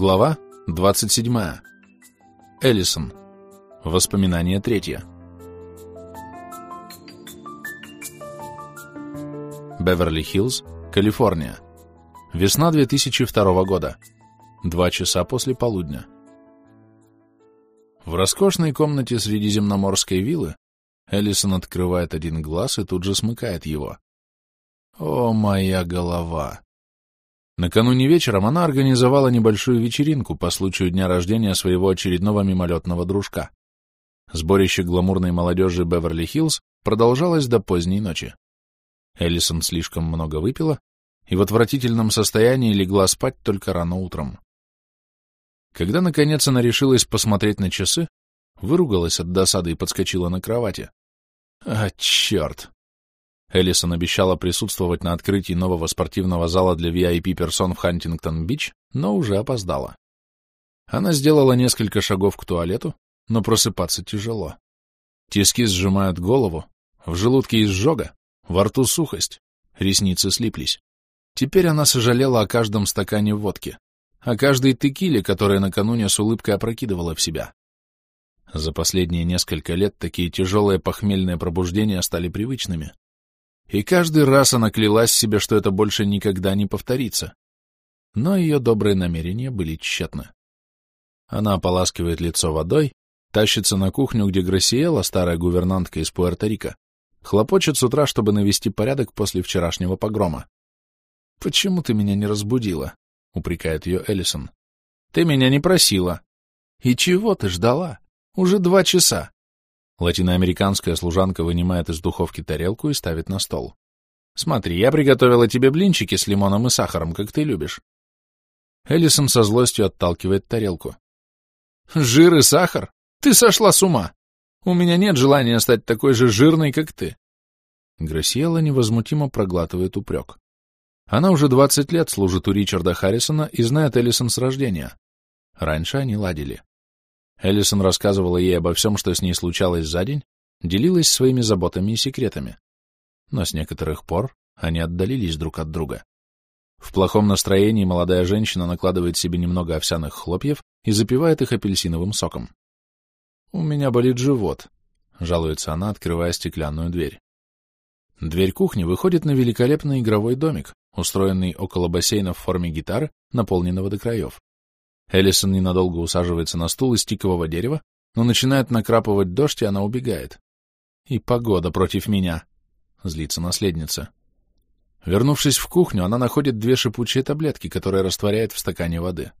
Глава 27. Эллисон. Воспоминание третье. Беверли-Хиллз, Калифорния. Весна 2002 года. Два часа после полудня. В роскошной комнате средиземноморской виллы Эллисон открывает один глаз и тут же смыкает его. О, моя голова! Накануне вечером она организовала небольшую вечеринку по случаю дня рождения своего очередного мимолетного дружка. Сборище гламурной молодежи Беверли-Хиллз продолжалось до поздней ночи. Эллисон слишком много выпила и в отвратительном состоянии легла спать только рано утром. Когда, наконец, она решилась посмотреть на часы, выругалась от досады и подскочила на кровати. А, черт! Эллисон обещала присутствовать на открытии нового спортивного зала для VIP-персон в Хантингтон-Бич, но уже опоздала. Она сделала несколько шагов к туалету, но просыпаться тяжело. Тиски сжимают голову, в желудке изжога, во рту сухость, ресницы слиплись. Теперь она сожалела о каждом стакане водки, о каждой текиле, которая накануне с улыбкой опрокидывала в себя. За последние несколько лет такие тяжелые похмельные пробуждения стали привычными. И каждый раз она клялась себе, что это больше никогда не повторится. Но ее добрые намерения были тщетны. Она ополаскивает лицо водой, тащится на кухню, где Грасиэла, старая гувернантка из Пуэрто-Рико, хлопочет с утра, чтобы навести порядок после вчерашнего погрома. «Почему ты меня не разбудила?» — упрекает ее Эллисон. «Ты меня не просила». «И чего ты ждала? Уже два часа. Латиноамериканская служанка вынимает из духовки тарелку и ставит на стол. «Смотри, я приготовила тебе блинчики с лимоном и сахаром, как ты любишь». Эллисон со злостью отталкивает тарелку. «Жир и сахар? Ты сошла с ума! У меня нет желания стать такой же жирной, как ты!» Грасиэла невозмутимо проглатывает упрек. Она уже двадцать лет служит у Ричарда Харрисона и знает Эллисон с рождения. Раньше они ладили. Эллисон рассказывала ей обо всем, что с ней случалось за день, делилась своими заботами и секретами. Но с некоторых пор они отдалились друг от друга. В плохом настроении молодая женщина накладывает себе немного овсяных хлопьев и запивает их апельсиновым соком. «У меня болит живот», — жалуется она, открывая стеклянную дверь. Дверь кухни выходит на великолепный игровой домик, устроенный около бассейна в форме гитары, наполненного до краев. Эллисон ненадолго усаживается на стул из тикового дерева, но начинает накрапывать дождь, и она убегает. И погода против меня. Злится наследница. Вернувшись в кухню, она находит две шипучие таблетки, которые растворяет в стакане воды.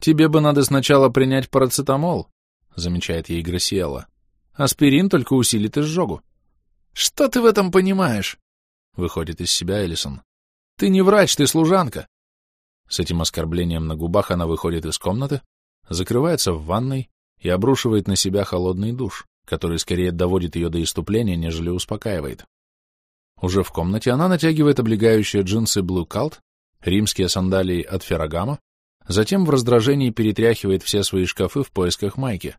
«Тебе бы надо сначала принять парацетамол», — замечает ей Грасиэла. «Аспирин только усилит изжогу». «Что ты в этом понимаешь?» — выходит из себя Эллисон. «Ты не врач, ты служанка. С этим оскорблением на губах она выходит из комнаты, закрывается в ванной и обрушивает на себя холодный душ, который скорее доводит ее до иступления, нежели успокаивает. Уже в комнате она натягивает облегающие джинсы Blue Cult, римские сандалии от Феррагама, затем в раздражении перетряхивает все свои шкафы в поисках майки.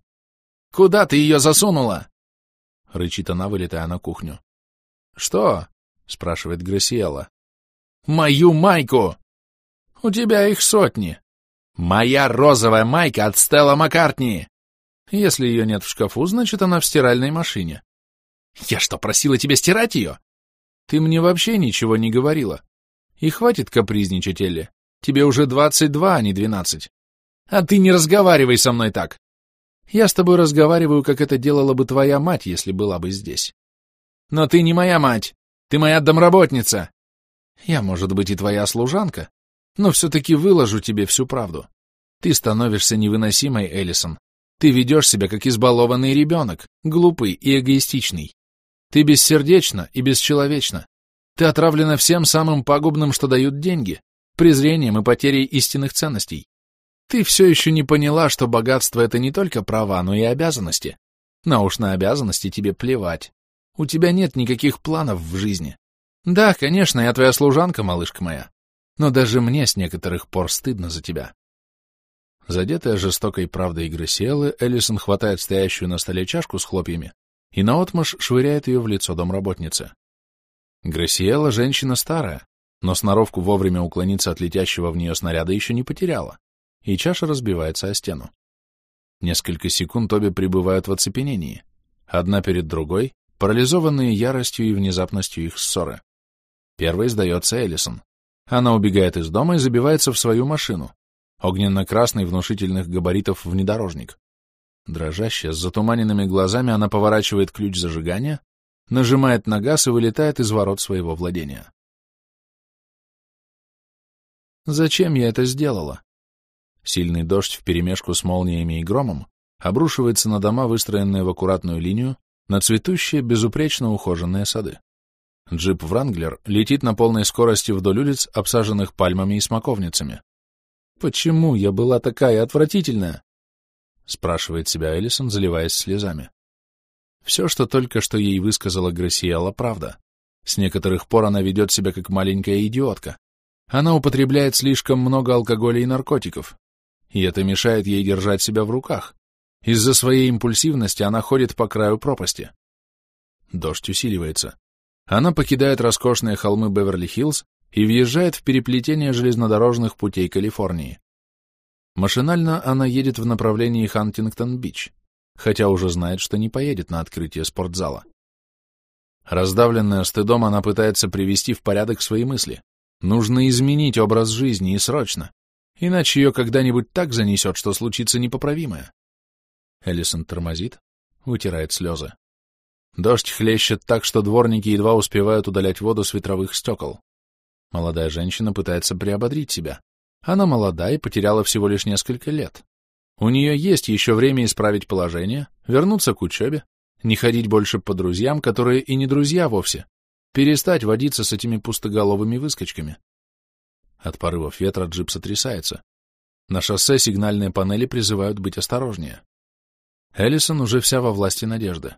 «Куда ты ее засунула?» — рычит она, вылетая на кухню. «Что?» — спрашивает Грасиэла. «Мою майку!» У тебя их сотни. Моя розовая майка от Стелла Маккартни. Если ее нет в шкафу, значит, она в стиральной машине. Я что, просила тебя стирать ее? Ты мне вообще ничего не говорила. И хватит капризничать, Элли. Тебе уже двадцать два, а не двенадцать. А ты не разговаривай со мной так. Я с тобой разговариваю, как это делала бы твоя мать, если была бы здесь. Но ты не моя мать. Ты моя домработница. Я, может быть, и твоя служанка, но все-таки выложу тебе всю правду. Ты становишься невыносимой, Эллисон. Ты ведешь себя как избалованный ребенок, глупый и эгоистичный. Ты бессердечна и бесчеловечна. Ты отравлена всем самым пагубным, что дают деньги, презрением и потерей истинных ценностей. Ты все еще не поняла, что богатство — это не только права, но и обязанности. На уж на обязанности тебе плевать. У тебя нет никаких планов в жизни. Да, конечно, я твоя служанка, малышка моя но даже мне с некоторых пор стыдно за тебя. Задетая жестокой правдой Грасиэлы, Эллисон хватает стоящую на столе чашку с хлопьями и наотмашь швыряет ее в лицо домработницы. Грасиэла — женщина старая, но сноровку вовремя уклониться от летящего в нее снаряда еще не потеряла. и чаша разбивается о стену. Несколько секунд обе пребывают в оцепенении, одна перед другой, парализованные яростью и внезапностью их ссоры. Первой сдается Эллисон. Она убегает из дома и забивается в свою машину, огненно-красный внушительных габаритов внедорожник. Дрожащая, с затуманенными глазами, она поворачивает ключ зажигания, нажимает на газ и вылетает из ворот своего владения. Зачем я это сделала? Сильный дождь вперемешку с молниями и громом обрушивается на дома, выстроенные в аккуратную линию, на цветущие, безупречно ухоженные сады. Джип Вранглер летит на полной скорости вдоль улиц, обсаженных пальмами и смоковницами. «Почему я была такая отвратительная?» — спрашивает себя Эллисон, заливаясь слезами. Все, что только что ей высказала Грасиэла, правда. С некоторых пор она ведет себя как маленькая идиотка. Она употребляет слишком много алкоголя и наркотиков, и это мешает ей держать себя в руках. Из-за своей импульсивности она ходит по краю пропасти. Дождь усиливается. Она покидает роскошные холмы Беверли-Хиллз и въезжает в переплетение железнодорожных путей Калифорнии. Машинально она едет в направлении Хантингтон-Бич хотя уже знает, что не поедет на открытие спортзала. Раздавленная стыдом, она пытается привести в порядок свои мысли. Нужно изменить образ жизни и срочно, иначе ее когда-нибудь так занесет, что случится непоправимое. Эллисон тормозит, утирает слезы. Дождь хлещет так, что дворники едва успевают удалять воду с ветровых стекол. Молодая женщина пытается приободрить себя. Она молода и потеряла всего лишь несколько лет. У нее есть еще время исправить положение, вернуться к учебе, не ходить больше по друзьям, которые и не друзья вовсе, перестать водиться с этими пустоголовыми выскочками. От порывов ветра джип сотрясается. На шоссе сигнальные панели призывают быть осторожнее. Эллисон уже вся во власти надежды.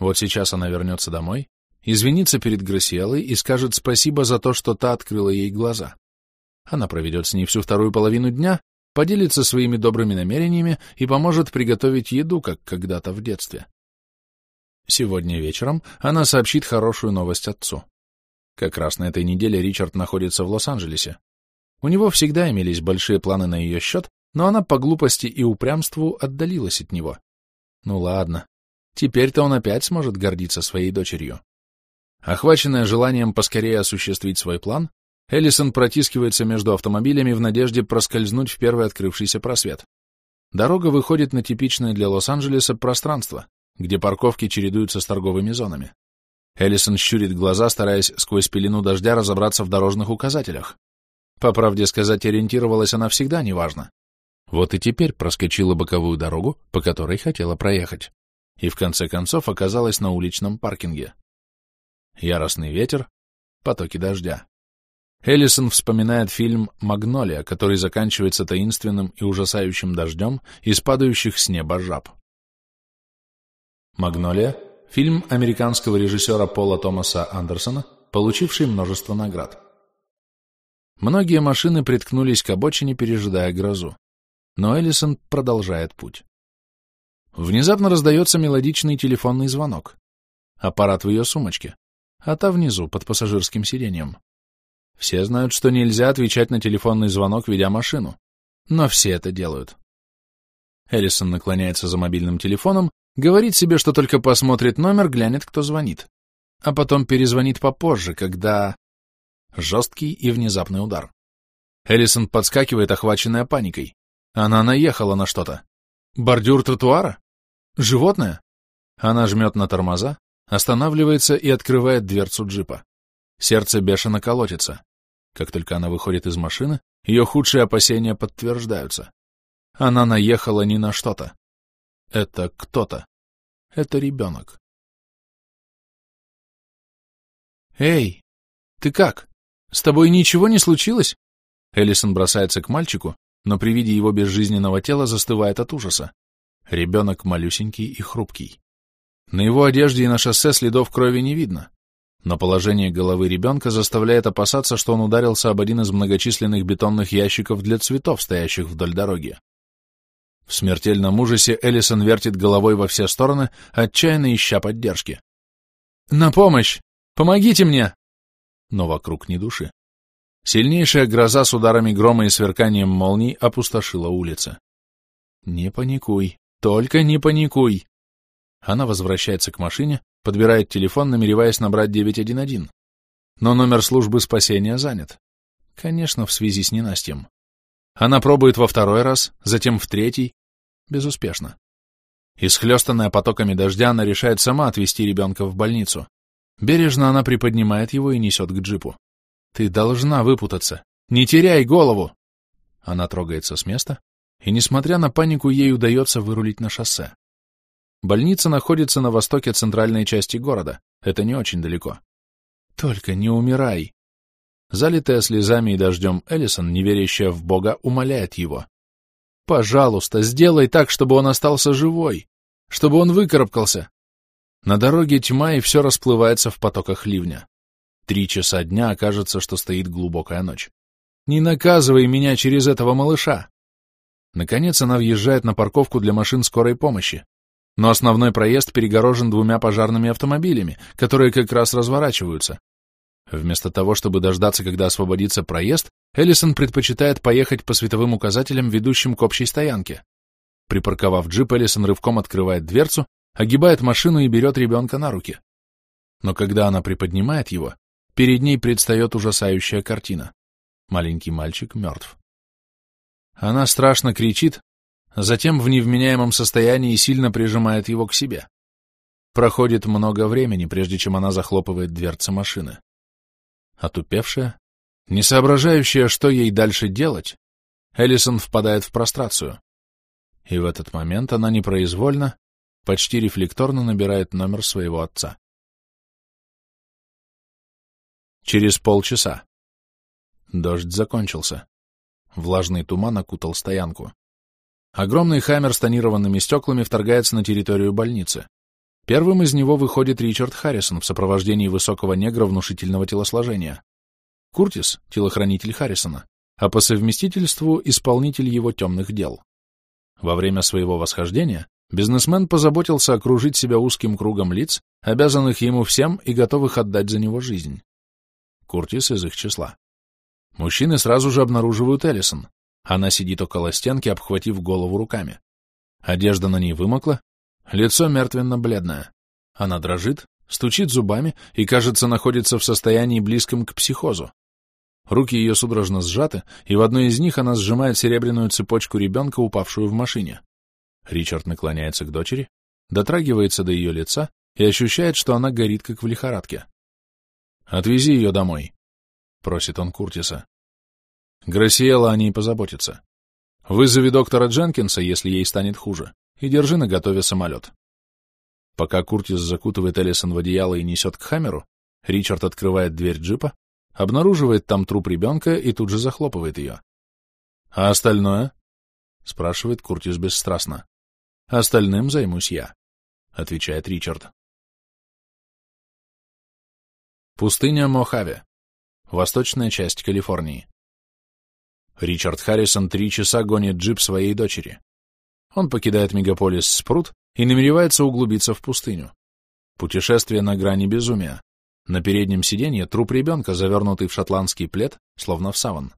Вот сейчас она вернется домой, извинится перед Грасиэлой и скажет спасибо за то, что та открыла ей глаза. Она проведет с ней всю вторую половину дня, поделится своими добрыми намерениями и поможет приготовить еду, как когда-то в детстве. Сегодня вечером она сообщит хорошую новость отцу. Как раз на этой неделе Ричард находится в Лос-Анджелесе. У него всегда имелись большие планы на ее счет, но она по глупости и упрямству отдалилась от него. Ну ладно, теперь-то он опять сможет гордиться своей дочерью. Охваченная желанием поскорее осуществить свой план, Эллисон протискивается между автомобилями в надежде проскользнуть в первый открывшийся просвет. Дорога выходит на типичное для Лос-Анджелеса пространство, где парковки чередуются с торговыми зонами. Эллисон щурит глаза, стараясь сквозь пелену дождя разобраться в дорожных указателях. По правде сказать, ориентировалась она всегда неважно. Вот и теперь проскочила боковую дорогу, по которой хотела проехать, и в конце концов оказалась на уличном паркинге. Яростный ветер, потоки дождя. Эллисон вспоминает фильм «Магнолия», который заканчивается таинственным и ужасающим дождем из падающих с неба жаб. «Магнолия» — фильм американского режиссера Пола Томаса Андерсона, получивший множество наград. Многие машины приткнулись к обочине, пережидая грозу. Но Эллисон продолжает путь. Внезапно раздается мелодичный телефонный звонок. Аппарат в ее сумочке, а та внизу, под пассажирским сиденьем. Все знают, что нельзя отвечать на телефонный звонок, ведя машину. Но все это делают. Эллисон наклоняется за мобильным телефоном, говорит себе, что только посмотрит номер, глянет, кто звонит. А потом перезвонит попозже, когда... Жесткий и внезапный удар. Эллисон подскакивает, охваченная паникой. Она наехала на что-то. Бордюр тротуара? Животное? Она жмет на тормоза, останавливается и открывает дверцу джипа. Сердце бешено колотится. Как только она выходит из машины, ее худшие опасения подтверждаются. Она наехала не на что-то. Это кто-то. Это ребенок. «Эй, ты как? С тобой ничего не случилось?» Эллисон бросается к мальчику, но при виде его безжизненного тела застывает от ужаса. Ребенок малюсенький и хрупкий. На его одежде и на шоссе следов крови не видно, но положение головы ребенка заставляет опасаться, что он ударился об один из многочисленных бетонных ящиков для цветов, стоящих вдоль дороги. В смертельном ужасе Эллисон вертит головой во все стороны, отчаянно ища поддержки. «На помощь! Помогите мне!» Но вокруг ни души. Сильнейшая гроза с ударами грома и сверканием молний опустошила улицы. «Не паникуй, только не паникуй!» Она возвращается к машине, подбирает телефон, намереваясь набрать 911. Но номер службы спасения занят. Конечно, в связи с ненастьем. Она пробует во второй раз, затем в третий. Безуспешно. Исхлестанная потоками дождя, она решает сама отвезти ребенка в больницу. Бережно она приподнимает его и несет к джипу. «Ты должна выпутаться! Не теряй голову!» Она трогается с места, и, несмотря на панику, ей удается вырулить на шоссе. Больница находится на востоке центральной части города, это не очень далеко. «Только не умирай!» Залитая слезами и дождем Эллисон, не верящая в Бога, умоляет его. «Пожалуйста, сделай так, чтобы он остался живой, чтобы он выкарабкался, на дороге тьма, и все расплывается в потоках ливня. Три часа дня окажется, что стоит глубокая ночь. Не наказывай меня через этого малыша! Наконец она въезжает на парковку для машин скорой помощи. Но основной проезд перегорожен двумя пожарными автомобилями, которые как раз разворачиваются. Вместо того, чтобы дождаться, когда освободится проезд, Эллисон предпочитает поехать по световым указателям, ведущим к общей стоянке. Припарковав джип, Эллисон рывком открывает дверцу огибает машину и берет ребенка на руки. Но когда она приподнимает его, перед ней предстает ужасающая картина. Маленький мальчик мертв. Она страшно кричит, затем в невменяемом состоянии сильно прижимает его к себе. Проходит много времени, прежде чем она захлопывает дверцы машины. Отупевшая, не соображающая, что ей дальше делать, Эллисон впадает в прострацию. И в этот момент она непроизвольно почти рефлекторно набирает номер своего отца. Через полчаса. Дождь закончился. Влажный туман окутал стоянку. Огромный хаммер с тонированными стеклами вторгается на территорию больницы. Первым из него выходит Ричард Харрисон в сопровождении высокого негра внушительного телосложения. Куртис — телохранитель Харрисона, а по совместительству — исполнитель его темных дел. Во время своего восхождения Бизнесмен позаботился окружить себя узким кругом лиц, обязанных ему всем и готовых отдать за него жизнь. Куртис из их числа. Мужчины сразу же обнаруживают Эллисон. Она сидит около стенки, обхватив голову руками. Одежда на ней вымокла, лицо мертвенно-бледное. Она дрожит, стучит зубами и, кажется, находится в состоянии близком к психозу. Руки ее судорожно сжаты, и в одной из них она сжимает серебряную цепочку ребенка, упавшую в машине. Ричард наклоняется к дочери, дотрагивается до ее лица и ощущает, что она горит, как в лихорадке. «Отвези ее домой», — просит он Куртиса. Грасиэла о ней позаботится. Вызови доктора Дженкинса, если ей станет хуже, и держи на готове самолет. Пока Куртис закутывает Эллисон в одеяло и несет к Хаммеру, Ричард открывает дверь джипа, обнаруживает там труп ребенка и тут же захлопывает ее. «А остальное?» — спрашивает Куртис бесстрастно. Остальным займусь я, — отвечает Ричард. Пустыня Мохаве. Восточная часть Калифорнии. Ричард Харрисон три часа гонит джип своей дочери. Он покидает мегаполис Спрут и намеревается углубиться в пустыню. Путешествие на грани безумия. На переднем сиденье труп ребенка, завернутый в шотландский плед, словно в саван.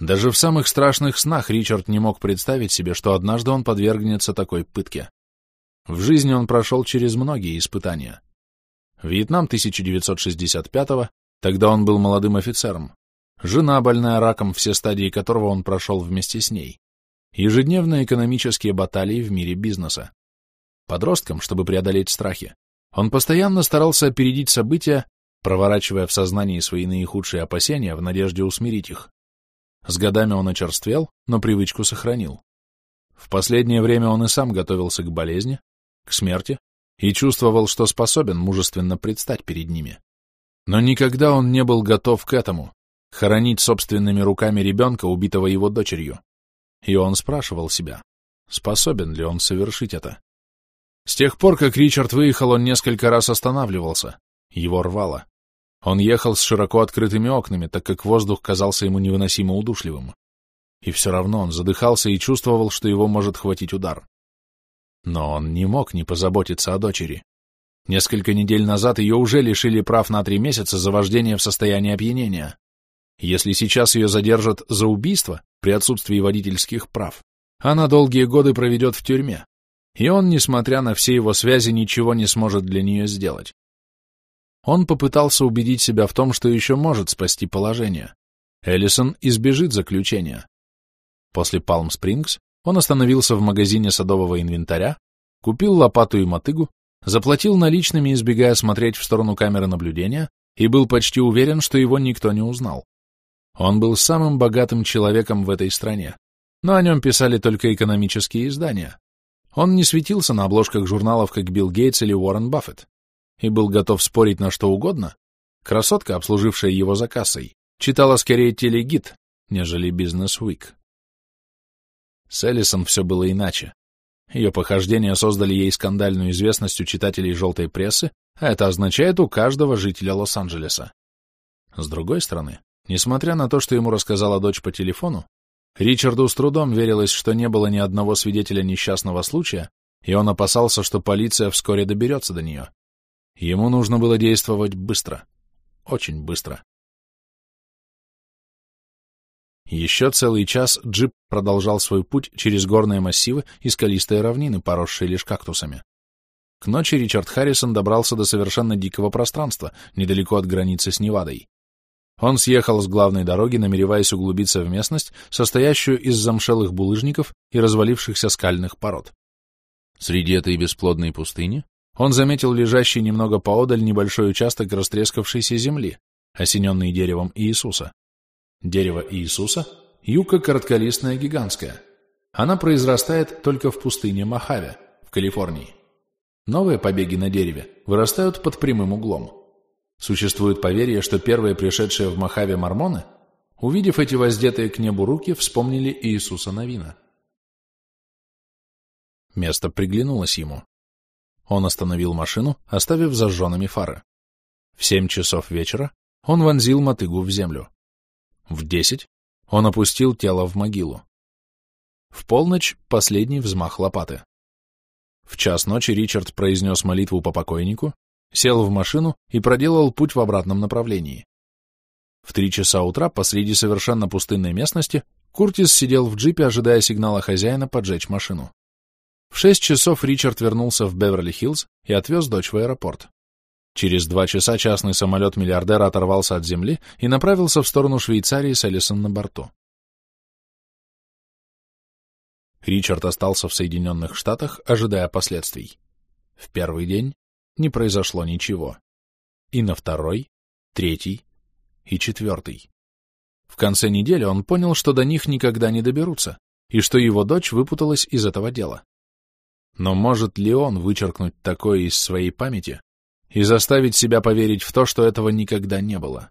Даже в самых страшных снах Ричард не мог представить себе, что однажды он подвергнется такой пытке. В жизни он прошел через многие испытания. Вьетнам 1965-го, тогда он был молодым офицером. Жена, больная раком, все стадии которого он прошел вместе с ней. Ежедневные экономические баталии в мире бизнеса. Подростком, чтобы преодолеть страхи, он постоянно старался опередить события, проворачивая в сознании свои наихудшие опасения в надежде усмирить их. С годами он очерствел, но привычку сохранил. В последнее время он и сам готовился к болезни, к смерти, и чувствовал, что способен мужественно предстать перед ними. Но никогда он не был готов к этому, хоронить собственными руками ребенка, убитого его дочерью. И он спрашивал себя, способен ли он совершить это. С тех пор, как Ричард выехал, он несколько раз останавливался, его рвало. Он ехал с широко открытыми окнами, так как воздух казался ему невыносимо удушливым. И все равно он задыхался и чувствовал, что его может хватить удар. Но он не мог не позаботиться о дочери. Несколько недель назад ее уже лишили прав на три месяца за вождение в состоянии опьянения. Если сейчас ее задержат за убийство при отсутствии водительских прав, она долгие годы проведет в тюрьме, и он, несмотря на все его связи, ничего не сможет для нее сделать. Он попытался убедить себя в том, что еще может спасти положение. Эллисон избежит заключения. После Палм-Спрингс он остановился в магазине садового инвентаря, купил лопату и мотыгу, заплатил наличными, избегая смотреть в сторону камеры наблюдения, и был почти уверен, что его никто не узнал. Он был самым богатым человеком в этой стране, но о нем писали только экономические издания. Он не светился на обложках журналов, как Билл Гейтс или Уоррен Баффет, и был готов спорить на что угодно. Красотка, обслужившая его за кассой, читала скорее телегид, нежели Бизнес Уик. С Эллисон все было иначе. Ее похождения создали ей скандальную известность у читателей желтой прессы, а это означает у каждого жителя Лос-Анджелеса. С другой стороны, несмотря на то, что ему рассказала дочь по телефону, Ричарду с трудом верилось, что не было ни одного свидетеля несчастного случая, и он опасался, что полиция вскоре доберется до нее. Ему нужно было действовать быстро. Очень быстро. Еще целый час джип продолжал свой путь через горные массивы и скалистые равнины, поросшие лишь кактусами. К ночи Ричард Харрисон добрался до совершенно дикого пространства, недалеко от границы с Невадой. Он съехал с главной дороги, намереваясь углубиться в местность, состоящую из замшелых булыжников и развалившихся скальных пород. Среди этой бесплодной пустыни он заметил лежащий немного поодаль небольшой участок растрескавшейся земли, осененный деревом Иисуса. Дерево Иисуса – юка коротколистная гигантская. Она произрастает только в пустыне Мохаве, в Калифорнии. Новые побеги на дереве вырастают под прямым углом. Существует поверье, что первые пришедшие в Мохаве мормоны, увидев эти воздетые к небу руки, вспомнили Иисуса Новина. Место приглянулось ему. Он остановил машину, оставив зажженными фары. В семь часов вечера он вонзил мотыгу в землю. В десять он опустил тело в могилу. В полночь последний взмах лопаты. В час ночи Ричард произнес молитву по покойнику, сел в машину и проделал путь в обратном направлении. В три часа утра посреди совершенно пустынной местности Куртис сидел в джипе, ожидая сигнала хозяина поджечь машину. В шесть часов Ричард вернулся в Беверли-Хиллз и отвез дочь в аэропорт. Через два часа частный самолет миллиардера оторвался от земли и направился в сторону Швейцарии с Эллисон на борту. Ричард остался в Соединенных Штатах, ожидая последствий. В первый день не произошло ничего. И на второй, третий и четвертый. В конце недели он понял, что до них никогда не доберутся, и что его дочь выпуталась из этого дела. Но может ли он вычеркнуть такое из своей памяти, и заставить себя поверить в то, что этого никогда не было.